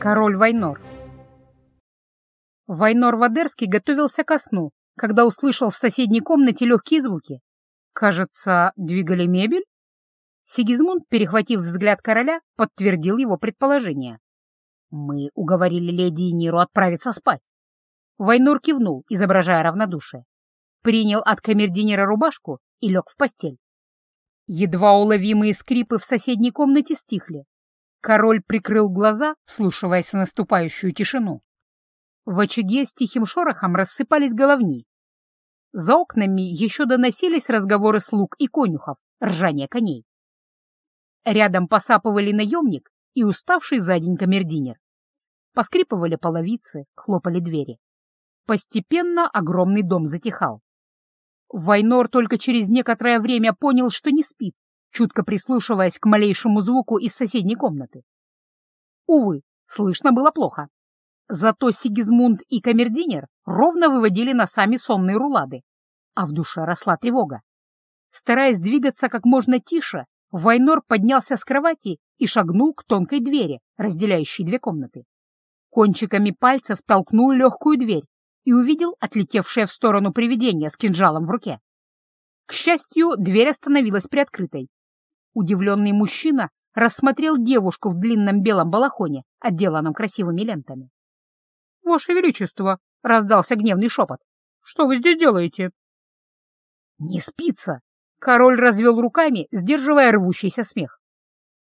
Король Вайнор. Вайнор Вадерский готовился ко сну, когда услышал в соседней комнате легкие звуки. Кажется, двигали мебель? Сигизмунд, перехватив взгляд короля, подтвердил его предположение. «Мы уговорили леди Ниру отправиться спать». Вайнор кивнул, изображая равнодушие. Принял от камердинера рубашку и лег в постель. Едва уловимые скрипы в соседней комнате стихли, Король прикрыл глаза, вслушиваясь в наступающую тишину. В очаге с тихим шорохом рассыпались головни. За окнами еще доносились разговоры слуг и конюхов, ржание коней. Рядом посапывали наемник и уставший за день камердинер. Поскрипывали половицы, хлопали двери. Постепенно огромный дом затихал. Вайнор только через некоторое время понял, что не спит, чутко прислушиваясь к малейшему звуку из соседней комнаты. Увы, слышно было плохо. Зато Сигизмунд и Камердинер ровно выводили носами сонные рулады, а в душе росла тревога. Стараясь двигаться как можно тише, Вайнор поднялся с кровати и шагнул к тонкой двери, разделяющей две комнаты. Кончиками пальцев толкнул легкую дверь и увидел отлетевшее в сторону привидение с кинжалом в руке. К счастью, дверь остановилась приоткрытой, Удивленный мужчина рассмотрел девушку в длинном белом балахоне, отделанном красивыми лентами. — Ваше Величество! — раздался гневный шепот. — Что вы здесь делаете? — Не спится! — король развел руками, сдерживая рвущийся смех.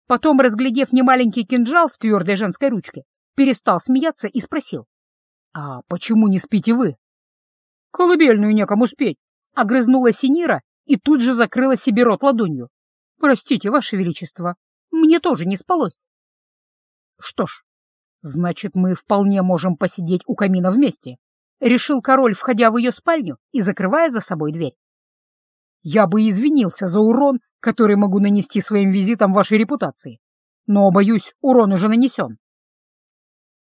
Потом, разглядев немаленький кинжал в твердой женской ручке, перестал смеяться и спросил. — А почему не спите вы? — Колыбельную некому спеть! — огрызнула Синира и тут же закрыла себе рот ладонью. «Простите, Ваше Величество, мне тоже не спалось». «Что ж, значит, мы вполне можем посидеть у камина вместе», — решил король, входя в ее спальню и закрывая за собой дверь. «Я бы извинился за урон, который могу нанести своим визитом вашей репутации, но, боюсь, урон уже нанесен».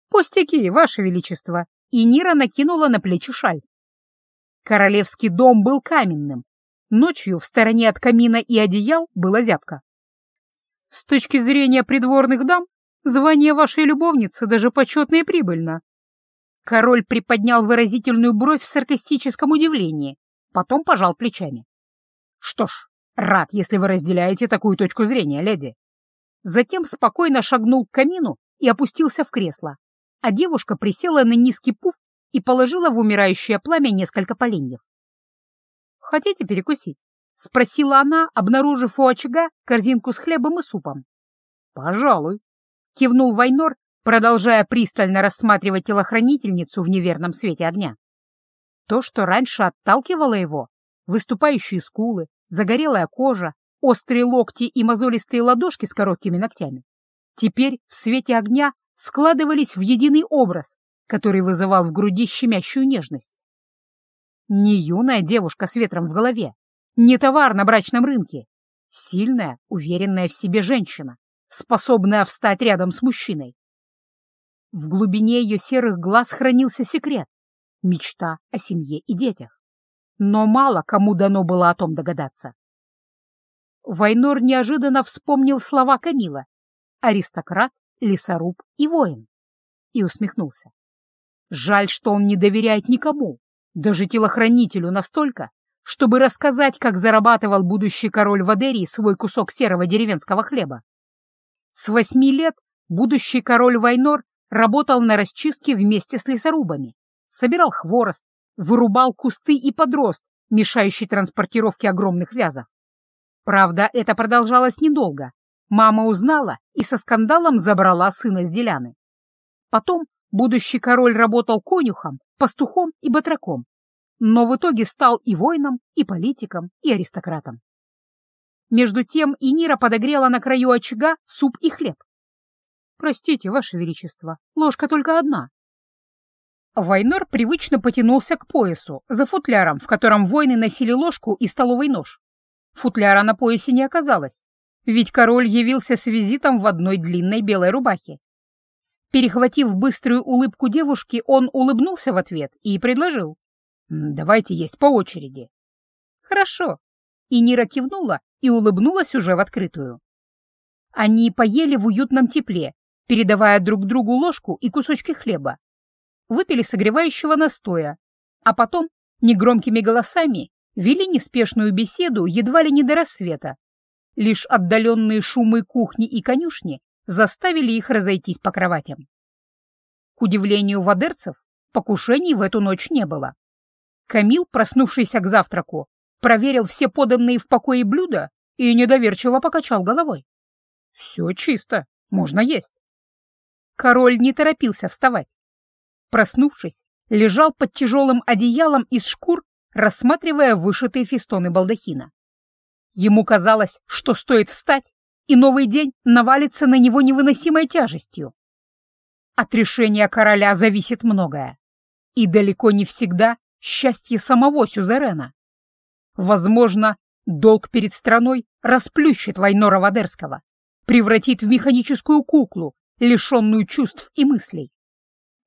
«Пустяки, Ваше Величество!» И Нира накинула на плечи шаль. Королевский дом был каменным, Ночью в стороне от камина и одеял была зябка. С точки зрения придворных дам, звание вашей любовницы даже почетно и прибыльно. Король приподнял выразительную бровь в саркастическом удивлении, потом пожал плечами. Что ж, рад, если вы разделяете такую точку зрения, леди. Затем спокойно шагнул к камину и опустился в кресло, а девушка присела на низкий пуф и положила в умирающее пламя несколько поленьев. Хотите перекусить?» — спросила она, обнаружив у очага корзинку с хлебом и супом. «Пожалуй», — кивнул Вайнор, продолжая пристально рассматривать телохранительницу в неверном свете огня. То, что раньше отталкивало его, выступающие скулы, загорелая кожа, острые локти и мозолистые ладошки с короткими ногтями, теперь в свете огня складывались в единый образ, который вызывал в груди щемящую нежность. Не юная девушка с ветром в голове, не товар на брачном рынке. Сильная, уверенная в себе женщина, способная встать рядом с мужчиной. В глубине ее серых глаз хранился секрет — мечта о семье и детях. Но мало кому дано было о том догадаться. Вайнор неожиданно вспомнил слова Камила «аристократ, лесоруб и воин» и усмехнулся. Жаль, что он не доверяет никому, даже телохранителю настолько, чтобы рассказать, как зарабатывал будущий король Вадерии свой кусок серого деревенского хлеба. С восьми лет будущий король Вайнор работал на расчистке вместе с лесорубами, собирал хворост, вырубал кусты и подрост, мешающий транспортировке огромных вязов. Правда, это продолжалось недолго. Мама узнала и со скандалом забрала сына с деляны. Потом будущий король работал конюхом пастухом и батраком, но в итоге стал и воином, и политиком, и аристократом. Между тем и Нира подогрела на краю очага суп и хлеб. «Простите, Ваше Величество, ложка только одна». Вайнор привычно потянулся к поясу, за футляром, в котором воины носили ложку и столовый нож. Футляра на поясе не оказалось, ведь король явился с визитом в одной длинной белой рубахе. Перехватив быструю улыбку девушки, он улыбнулся в ответ и предложил. «Давайте есть по очереди». «Хорошо». И Нира кивнула и улыбнулась уже в открытую. Они поели в уютном тепле, передавая друг другу ложку и кусочки хлеба. Выпили согревающего настоя, а потом негромкими голосами вели неспешную беседу едва ли не до рассвета. Лишь отдаленные шумы кухни и конюшни заставили их разойтись по кроватям. К удивлению вадерцев, покушений в эту ночь не было. Камил, проснувшийся к завтраку, проверил все поданные в покое блюда и недоверчиво покачал головой. «Все чисто, можно есть». Король не торопился вставать. Проснувшись, лежал под тяжелым одеялом из шкур, рассматривая вышитые фестоны балдахина. Ему казалось, что стоит встать, и новый день навалится на него невыносимой тяжестью. От решения короля зависит многое, и далеко не всегда счастье самого Сюзерена. Возможно, долг перед страной расплющит Вайнора Вадерского, превратит в механическую куклу, лишенную чувств и мыслей.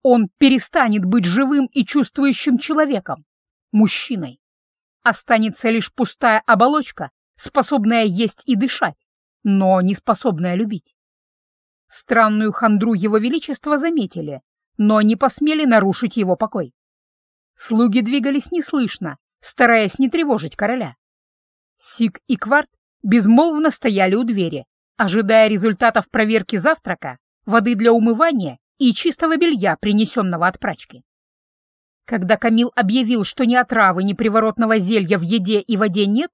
Он перестанет быть живым и чувствующим человеком, мужчиной. Останется лишь пустая оболочка, способная есть и дышать, но не способная любить. Странную хандру его величества заметили, но не посмели нарушить его покой. Слуги двигались неслышно, стараясь не тревожить короля. Сик и Кварт безмолвно стояли у двери, ожидая результатов проверки завтрака, воды для умывания и чистого белья, принесенного от прачки. Когда Камил объявил, что ни отравы, ни приворотного зелья в еде и воде нет,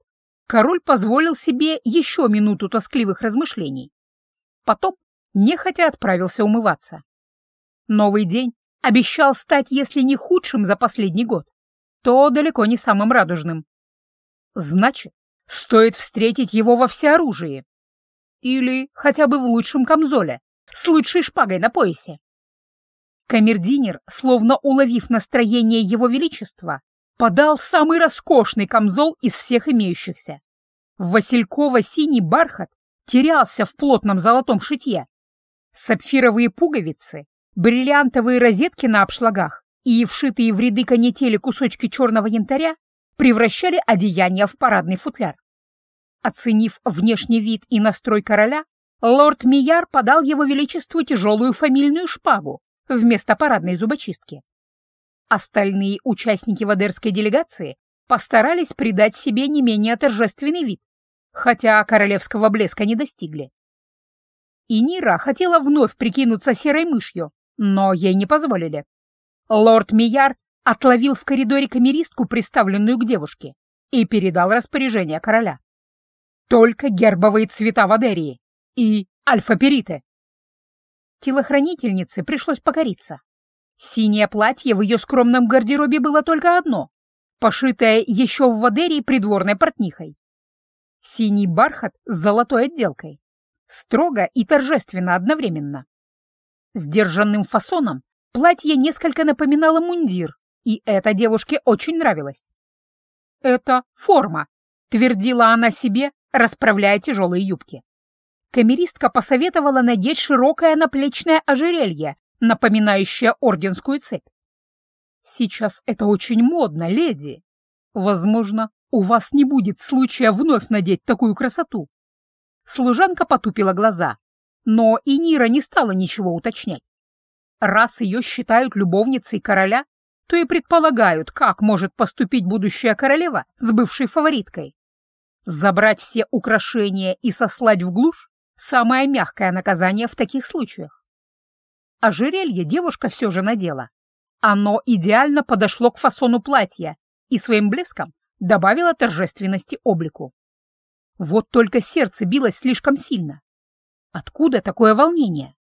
король позволил себе еще минуту тоскливых размышлений. Потом нехотя отправился умываться. Новый день обещал стать, если не худшим за последний год, то далеко не самым радужным. Значит, стоит встретить его во всеоружии. Или хотя бы в лучшем камзоле, с лучшей шпагой на поясе. Камердинер, словно уловив настроение его величества, подал самый роскошный камзол из всех имеющихся. Васильково-синий бархат терялся в плотном золотом шитье. Сапфировые пуговицы, бриллиантовые розетки на обшлагах и вшитые в ряды канители кусочки черного янтаря превращали одеяние в парадный футляр. Оценив внешний вид и настрой короля, лорд Мияр подал его величеству тяжелую фамильную шпагу вместо парадной зубочистки. Остальные участники вадерской делегации постарались придать себе не менее торжественный вид, хотя королевского блеска не достигли. И Нира хотела вновь прикинуться серой мышью, но ей не позволили. Лорд Мияр отловил в коридоре камеристку, приставленную к девушке, и передал распоряжение короля. Только гербовые цвета Вадерии и альфа-периты. Телохранительнице пришлось покориться. Синее платье в ее скромном гардеробе было только одно, пошитое еще в Вадерии придворной портнихой. Синий бархат с золотой отделкой. Строго и торжественно одновременно. Сдержанным фасоном Платье несколько напоминало мундир, и это девушке очень нравилось. «Это форма», — твердила она себе, расправляя тяжелые юбки. Камеристка посоветовала надеть широкое наплечное ожерелье, напоминающее орденскую цепь. «Сейчас это очень модно, леди. Возможно, у вас не будет случая вновь надеть такую красоту». Служанка потупила глаза, но и Нира не стала ничего уточнять. Раз ее считают любовницей короля, то и предполагают, как может поступить будущая королева с бывшей фавориткой. Забрать все украшения и сослать в глушь — самое мягкое наказание в таких случаях. Ожерелье девушка все же надела. Оно идеально подошло к фасону платья и своим блеском добавило торжественности облику. Вот только сердце билось слишком сильно. Откуда такое волнение?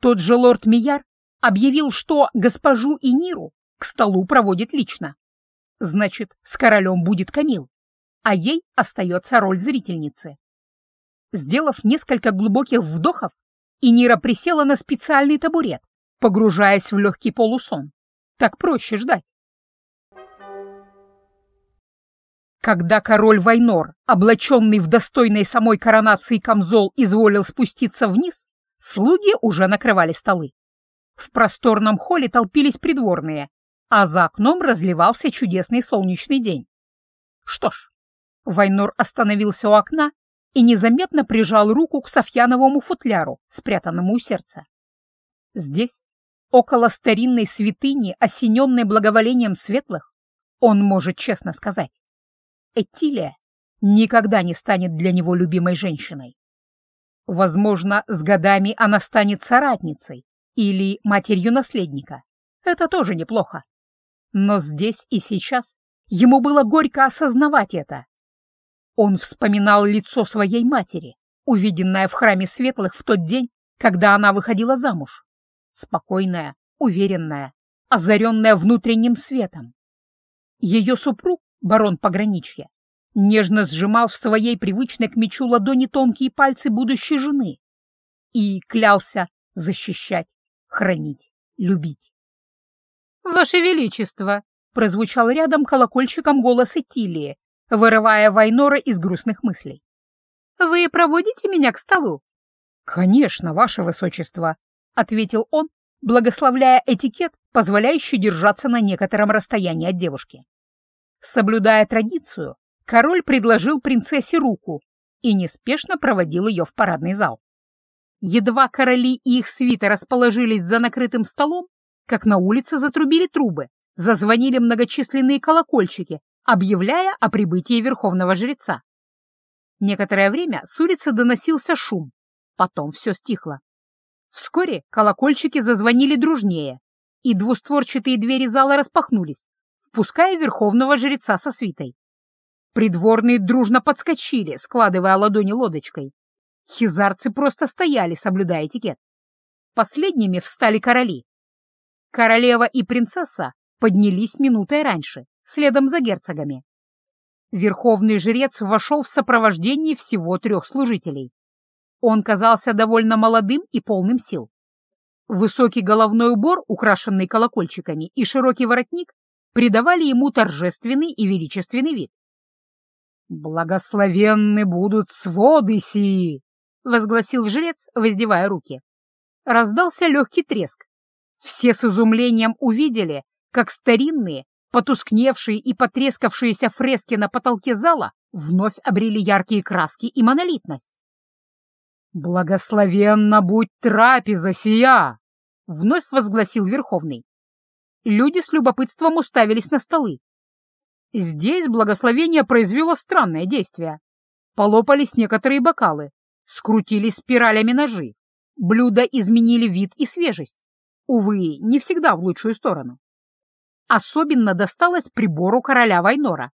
Тот же лорд Мияр объявил, что госпожу и Ниру к столу проводит лично. Значит, с королем будет Камил, а ей остается роль зрительницы. Сделав несколько глубоких вдохов, Инира присела на специальный табурет, погружаясь в легкий полусон. Так проще ждать. Когда король Вайнор, облаченный в достойной самой коронации камзол, изволил спуститься вниз, слуги уже накрывали столы. В просторном холле толпились придворные, а за окном разливался чудесный солнечный день. Что ж, Вайнор остановился у окна и незаметно прижал руку к Софьяновому футляру, спрятанному у сердца. Здесь, около старинной святыни, осененной благоволением светлых, он может честно сказать, Этилия никогда не станет для него любимой женщиной. Возможно, с годами она станет соратницей или матерью наследника. Это тоже неплохо. Но здесь и сейчас ему было горько осознавать это. Он вспоминал лицо своей матери, увиденное в храме светлых в тот день, когда она выходила замуж. Спокойная, уверенная, озаренная внутренним светом. Ее супруг, барон пограничья, нежно сжимал в своей привычной к мечу ладони тонкие пальцы будущей жены и клялся защищать, хранить, любить. «Ваше Величество!» — прозвучал рядом колокольчиком голос Этилии, вырывая Вайнора из грустных мыслей. «Вы проводите меня к столу?» «Конечно, Ваше Высочество!» — ответил он, благословляя этикет, позволяющий держаться на некотором расстоянии от девушки. Соблюдая традицию, король предложил принцессе руку и неспешно проводил ее в парадный зал. Едва короли и их свита расположились за накрытым столом, как на улице затрубили трубы, зазвонили многочисленные колокольчики, объявляя о прибытии верховного жреца. Некоторое время с улицы доносился шум, потом все стихло. Вскоре колокольчики зазвонили дружнее, и двустворчатые двери зала распахнулись, впуская верховного жреца со свитой. Придворные дружно подскочили, складывая ладони лодочкой. Хизарцы просто стояли, соблюдая этикет. Последними встали короли. Королева и принцесса поднялись минутой раньше, следом за герцогами. Верховный жрец вошел в сопровождении всего трех служителей. Он казался довольно молодым и полным сил. Высокий головной убор, украшенный колокольчиками, и широкий воротник придавали ему торжественный и величественный вид. «Благословенны будут своды сии!» — возгласил жрец, воздевая руки. Раздался легкий треск. Все с изумлением увидели, как старинные, потускневшие и потрескавшиеся фрески на потолке зала вновь обрели яркие краски и монолитность. «Благословенна будь трапеза сия!» — вновь возгласил Верховный. Люди с любопытством уставились на столы. Здесь благословение произвело странное действие. Полопались некоторые бокалы, скрутились спиралями ножи, блюда изменили вид и свежесть. Увы, не всегда в лучшую сторону. Особенно досталось прибору короля Вайнора.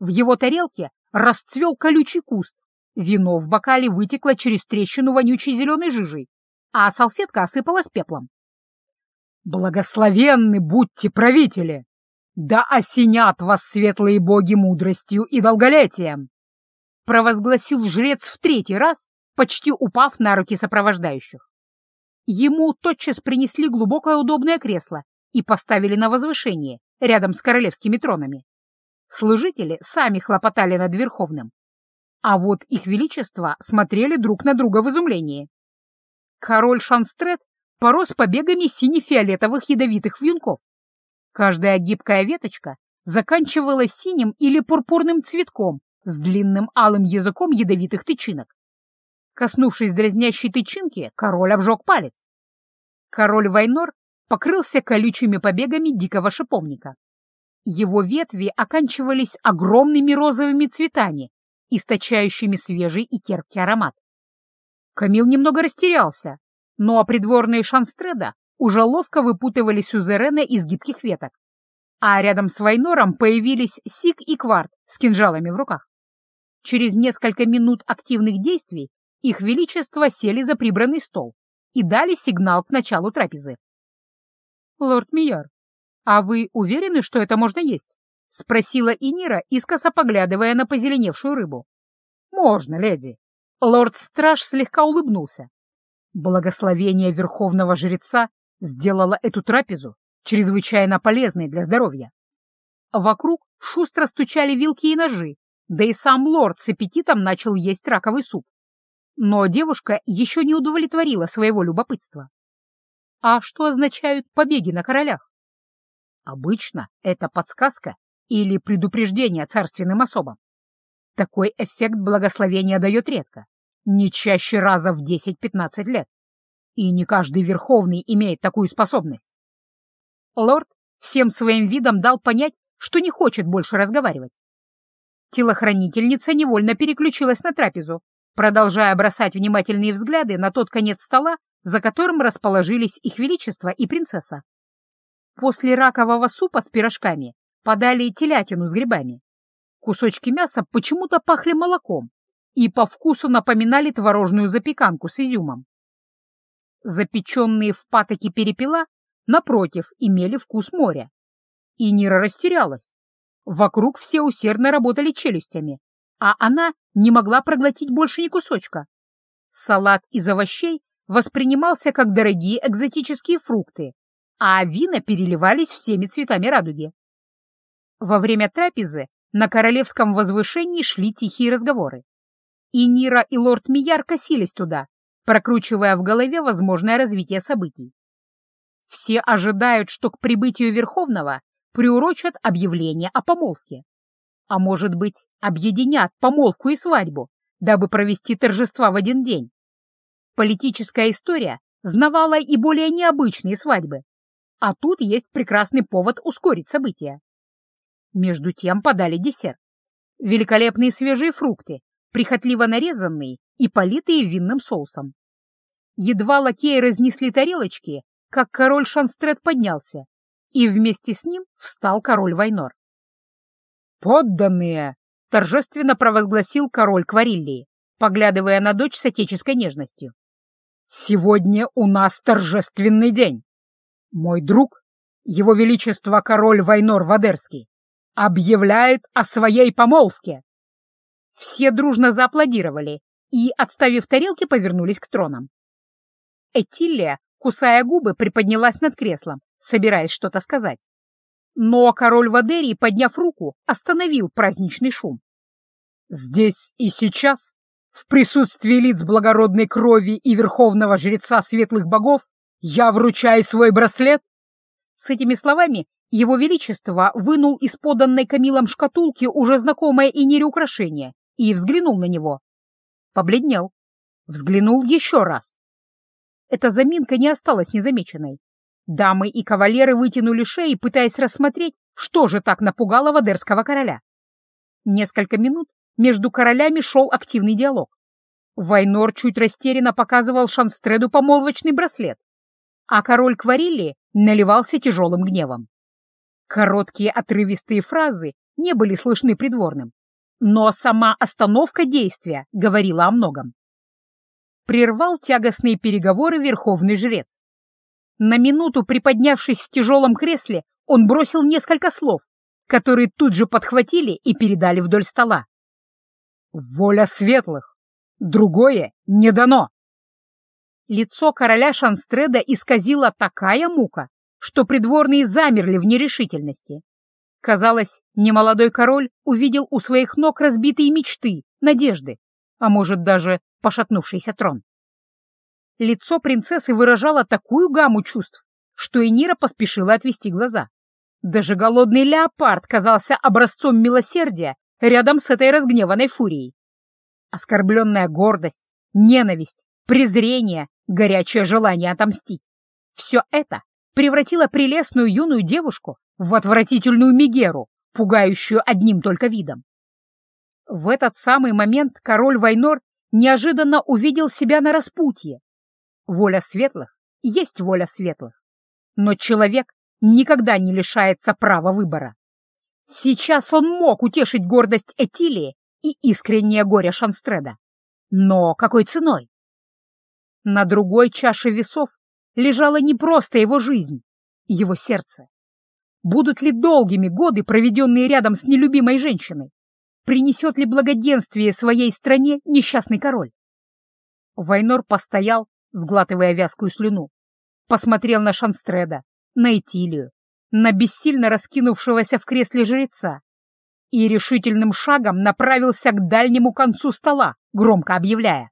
В его тарелке расцвел колючий куст, вино в бокале вытекло через трещину вонючей зеленой жижей, а салфетка осыпалась пеплом. «Благословенны будьте правители!» «Да осенят вас светлые боги мудростью и долголетием!» провозгласил жрец в третий раз, почти упав на руки сопровождающих. Ему тотчас принесли глубокое удобное кресло и поставили на возвышение, рядом с королевскими тронами. Служители сами хлопотали над Верховным, а вот их величество смотрели друг на друга в изумлении. Король Шанстрет порос побегами сине-фиолетовых ядовитых вьюнков, Каждая гибкая веточка заканчивалась синим или пурпурным цветком с длинным алым языком ядовитых тычинок. Коснувшись дразнящей тычинки, король обжег палец. Король Вайнор покрылся колючими побегами дикого шиповника. Его ветви оканчивались огромными розовыми цветами, источающими свежий и терпкий аромат. Камил немного растерялся, но придворные Шанстреда уже ловко выпутывали сюзерена из гибких веток. А рядом с Вайнором появились Сик и Кварт с кинжалами в руках. Через несколько минут активных действий их величество сели за прибранный стол и дали сигнал к началу трапезы. «Лорд Мияр, а вы уверены, что это можно есть?» — спросила Инира, искоса поглядывая на позеленевшую рыбу. «Можно, леди». Лорд-страж слегка улыбнулся. Благословение верховного жреца сделала эту трапезу чрезвычайно полезной для здоровья. Вокруг шустро стучали вилки и ножи, да и сам лорд с аппетитом начал есть раковый суп. Но девушка еще не удовлетворила своего любопытства. А что означают побеги на королях? Обычно это подсказка или предупреждение царственным особам. Такой эффект благословения дает редко, не чаще раза в 10-15 лет. И не каждый верховный имеет такую способность. Лорд всем своим видом дал понять, что не хочет больше разговаривать. Телохранительница невольно переключилась на трапезу, продолжая бросать внимательные взгляды на тот конец стола, за которым расположились их величество и принцесса. После ракового супа с пирожками подали телятину с грибами. Кусочки мяса почему-то пахли молоком и по вкусу напоминали творожную запеканку с изюмом. Запеченные в патоке перепела, напротив, имели вкус моря. И Нира растерялась. Вокруг все усердно работали челюстями, а она не могла проглотить больше ни кусочка. Салат из овощей воспринимался как дорогие экзотические фрукты, а вина переливались всеми цветами радуги. Во время трапезы на королевском возвышении шли тихие разговоры. И Нира, и лорд Мияр косились туда, прокручивая в голове возможное развитие событий. Все ожидают, что к прибытию Верховного приурочат объявление о помолвке. А может быть, объединят помолвку и свадьбу, дабы провести торжества в один день. Политическая история знавала и более необычные свадьбы, а тут есть прекрасный повод ускорить события. Между тем подали десерт. Великолепные свежие фрукты, прихотливо нарезанные и политые винным соусом. Едва лакеи разнесли тарелочки, как король Шанстрет поднялся, и вместе с ним встал король Вайнор. «Подданные!» — торжественно провозгласил король Квариллии, поглядывая на дочь с отеческой нежностью. «Сегодня у нас торжественный день. Мой друг, его величество король Вайнор Вадерский, объявляет о своей помолвке!» Все дружно зааплодировали и, отставив тарелки, повернулись к тронам. Этиллия, кусая губы, приподнялась над креслом, собираясь что-то сказать. Но король Вадерий, подняв руку, остановил праздничный шум. «Здесь и сейчас, в присутствии лиц благородной крови и верховного жреца светлых богов, я вручаю свой браслет!» С этими словами его Величество вынул из поданной Камилом шкатулки уже знакомое Инире украшение и взглянул на него. Побледнел. Взглянул еще раз. Эта заминка не осталась незамеченной. Дамы и кавалеры вытянули шеи, пытаясь рассмотреть, что же так напугало Вадерского короля. Несколько минут между королями шел активный диалог. Вайнор чуть растерянно показывал Шанстреду помолвочный браслет, а король Кварилли наливался тяжелым гневом. Короткие отрывистые фразы не были слышны придворным, но сама остановка действия говорила о многом. Прервал тягостные переговоры верховный жрец. На минуту приподнявшись в тяжелом кресле, он бросил несколько слов, которые тут же подхватили и передали вдоль стола. «Воля светлых! Другое не дано!» Лицо короля Шанстреда исказила такая мука, что придворные замерли в нерешительности. Казалось, немолодой король увидел у своих ног разбитые мечты, надежды, а может даже пошатнувшийся трон. Лицо принцессы выражало такую гамму чувств, что Энира поспешила отвести глаза. Даже голодный леопард казался образцом милосердия рядом с этой разгневанной фурией. Оскорбленная гордость, ненависть, презрение, горячее желание отомстить — все это превратила прелестную юную девушку в отвратительную Мегеру, пугающую одним только видом. В этот самый момент король Вайнор неожиданно увидел себя на распутье. Воля светлых есть воля светлых, но человек никогда не лишается права выбора. Сейчас он мог утешить гордость Этилии и искреннее горе Шанстреда. Но какой ценой? На другой чаше весов лежала не просто его жизнь, его сердце. Будут ли долгими годы, проведенные рядом с нелюбимой женщиной? Принесет ли благоденствие своей стране несчастный король? Вайнор постоял, сглатывая вязкую слюну. Посмотрел на Шанстреда, на Этилию, на бессильно раскинувшегося в кресле жреца и решительным шагом направился к дальнему концу стола, громко объявляя.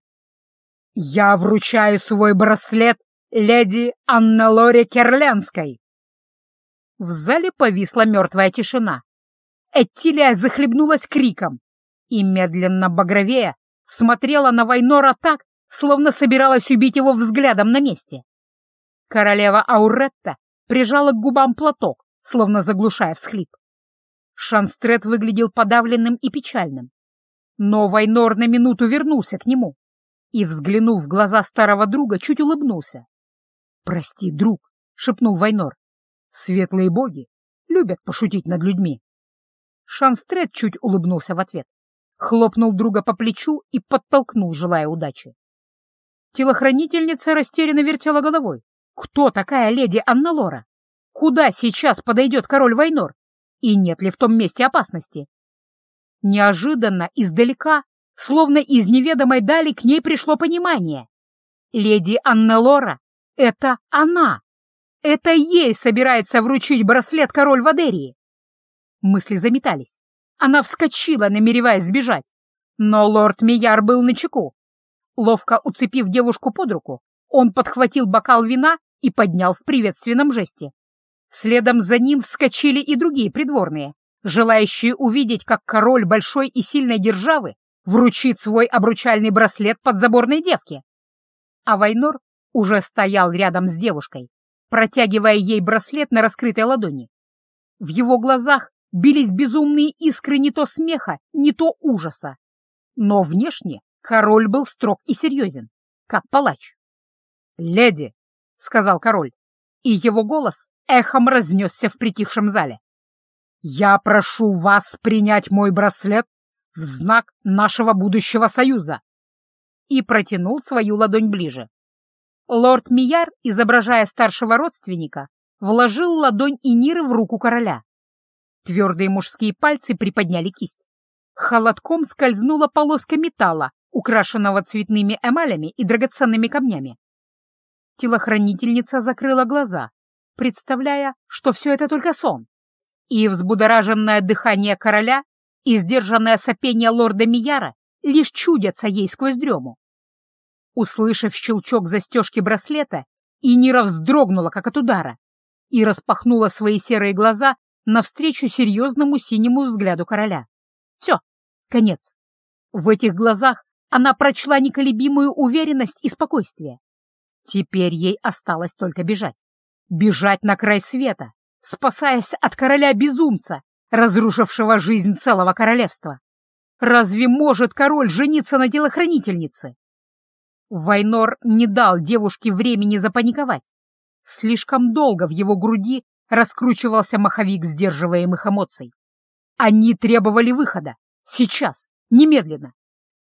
«Я вручаю свой браслет леди Анна-Лоре Керлянской. В зале повисла мертвая тишина. Эттилия захлебнулась криком и, медленно багровея, смотрела на Вайнора так, словно собиралась убить его взглядом на месте. Королева Ауретта прижала к губам платок, словно заглушая всхлип. Шанстрет выглядел подавленным и печальным. Но Вайнор на минуту вернулся к нему и, взглянув в глаза старого друга, чуть улыбнулся. «Прости, друг», — шепнул Вайнор. «Светлые боги любят пошутить над людьми». Шанстрет чуть улыбнулся в ответ, хлопнул друга по плечу и подтолкнул, желая удачи. Телохранительница растерянно вертела головой. Кто такая леди Анна Лора? Куда сейчас подойдет король Вайнор? И нет ли в том месте опасности? Неожиданно, издалека, словно из неведомой дали, к ней пришло понимание. Леди Анна Лора — это она. Это ей собирается вручить браслет король Вадерии. Мысли заметались. Она вскочила, намереваясь сбежать. Но лорд Мияр был начеку. Ловко уцепив девушку под руку, он подхватил бокал вина и поднял в приветственном жесте. Следом за ним вскочили и другие придворные, желающие увидеть, как король большой и сильной державы вручит свой обручальный браслет подзаборной девке. А Вайнор уже стоял рядом с девушкой, протягивая ей браслет на раскрытой ладони. В его глазах бились безумные искры не то смеха, не то ужаса. Но внешне король был строг и серьезен, как палач. «Леди!» — сказал король, и его голос эхом разнесся в притихшем зале. «Я прошу вас принять мой браслет в знак нашего будущего союза!» И протянул свою ладонь ближе. Лорд Мияр, изображая старшего родственника, вложил ладонь Иниры в руку короля. Твердые мужские пальцы приподняли кисть. Холодком скользнула полоска металла, украшенного цветными эмалями и драгоценными камнями. Телохранительница закрыла глаза, представляя, что все это только сон. И взбудораженное дыхание короля и сдержанное сопение лорда Мияра лишь чудятся ей сквозь дрему. Услышав щелчок застежки браслета, Инира вздрогнула, как от удара, и распахнула свои серые глаза навстречу серьезному синему взгляду короля. Все, конец. В этих глазах она прочла неколебимую уверенность и спокойствие. Теперь ей осталось только бежать. Бежать на край света, спасаясь от короля-безумца, разрушившего жизнь целого королевства. Разве может король жениться на телохранительнице? Вайнор не дал девушке времени запаниковать. Слишком долго в его груди раскручивался маховик сдерживаемых эмоций. Они требовали выхода. Сейчас. Немедленно.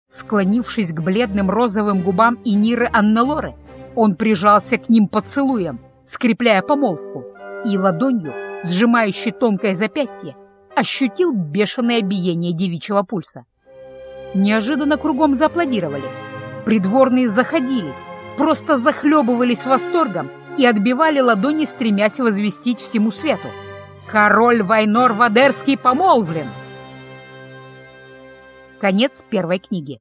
Склонившись к бледным розовым губам Иниры Аннелоры, он прижался к ним поцелуем, скрепляя помолвку, и ладонью, сжимающей тонкое запястье, ощутил бешеное биение девичьего пульса. Неожиданно кругом зааплодировали. Придворные заходились, просто захлебывались восторгом и отбивали ладони, стремясь возвестить всему свету. «Король Вайнор Вадерский помолвлен!» Конец первой книги.